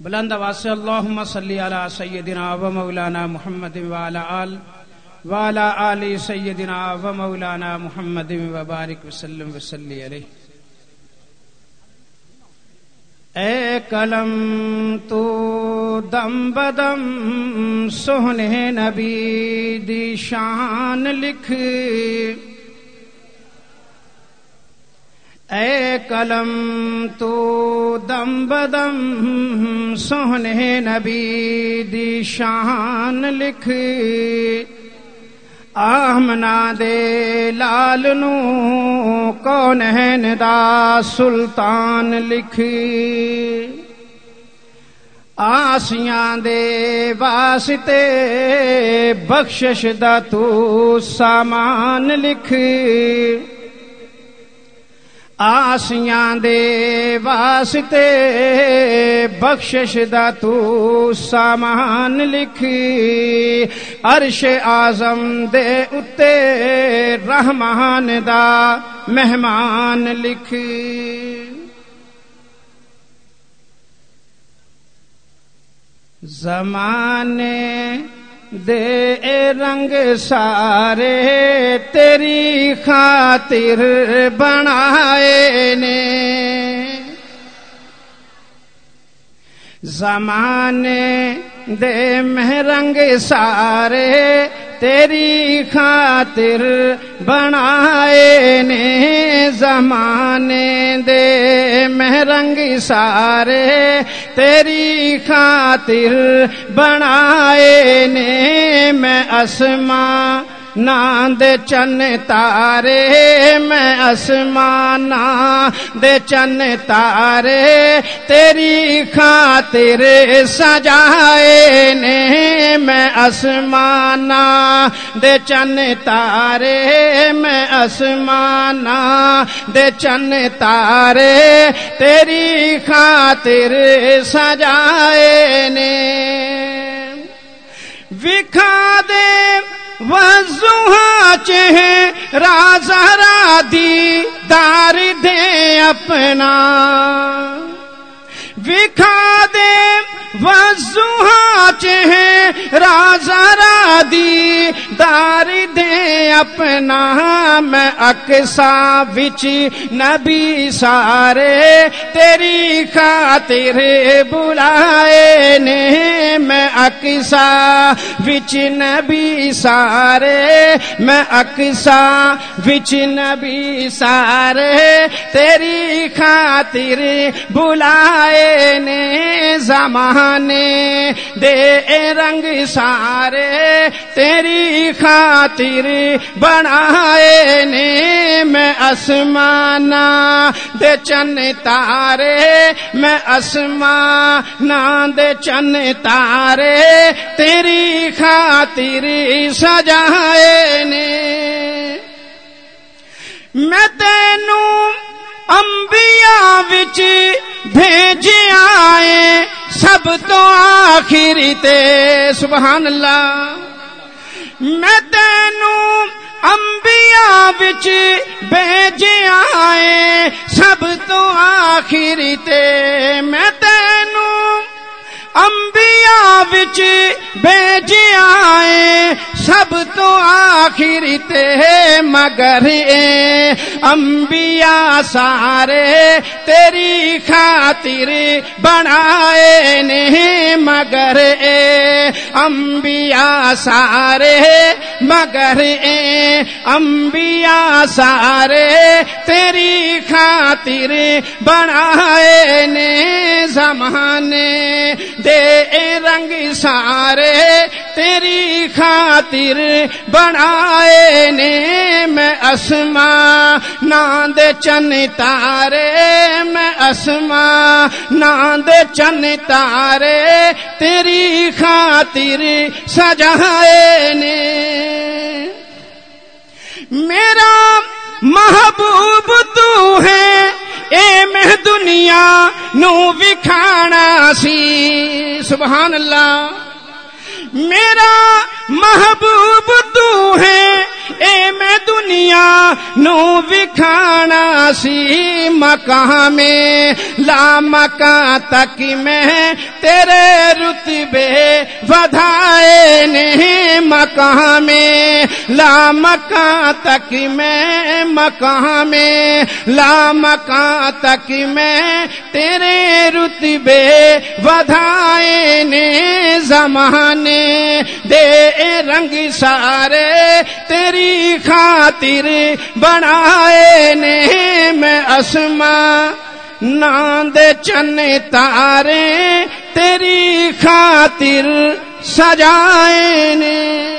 بلند آواز سے اللہم صلی علی سیدنا و مولانا محمد وعلا آل وعلا آل سیدنا و مولانا محمد و بارک وسلم وسلی علیہ. اے قلم تو دم بدم سوہنے نبی دی شان لکھ اے قلم تو دم بدم سوہنے نبی دی شان لکھ آمنا دے لال نو کون دا سلطان لکھ آسیاں دے واسطے بخشش دا تو سامان لکھ آسیاں دے واسطے بخشش دا تو سامان لکھی۔ عرش آزم دے اتے رحمان دا مہمان لکھی۔ زمانے دے رنگ سارے تیری خاطر بنائے نے۔ زمانے دے میں رنگ سارے تیری خاطر بنائے نے زمانے دے رنگ سارے تیری خاطر بنائے نے میں اسماں ناند چن تارے میں اسمان دے چن تارے تیری خاطر سجائے نے میں اسمان دے چن تارے میں اسمان دے چن تارے تیری خاطر سجائے نے وکھا دے وضوہا چہ زہرا دی دار دے اپنا وکھا دے وضوہا چہ رازہ دی دار دے اپنا، میں اکسا وچ نبی سارے، تیری خاطر بلائے نے، میں اکسا وچ نبی سارے، میں اکسا وچ نبی سارے، تیری خاطر بلائے نے زمانے دے رنگ سارے تیری خاطر بنائے نے میں اسمانا دے چن تارے میں اسمانا دے چن تارے تیری خاطر سجائے نے میں تینوں انبیاء وچ بھیج آئے سب تو آخری تے، سبحان اللہ۔ میں تینوں انبیاء بچ بھیج آئے سب تو آخری تے، میں انبیاء وچ بھیج آئے، سب تو آخری تے مگر اے۔ انبیاء سارے تیری خاطر بنائے نہیں مگر اے۔ انبیاء سارے مگر اے۔ انبیاء سارے تیری خاطر بنائے نے۔ زمانے دے رنگ سارے تیری خاطر بنائے نے میں اسما ناند چن تارے، میں اسما ناند چن تارے، تیری خاطر سجائے نے۔ میرا محبوب تو ہے، اے میں دنیا نو وکھانا سی سبحان اللہ۔ میرا محبوب دنیا نو وکھانا سی مکان میں لا مکان تک میں تیرے رتبے ودھائے نے مکان میں لا مکان تک میں مکان میں لا مکان تک میں تیرے رتبے ودھائے نے زمانے، دے رنگ سارے تیری خان خاطر بنائے نے میں اسما۔ ناند چن تارے تیری خاطر سجائے نے۔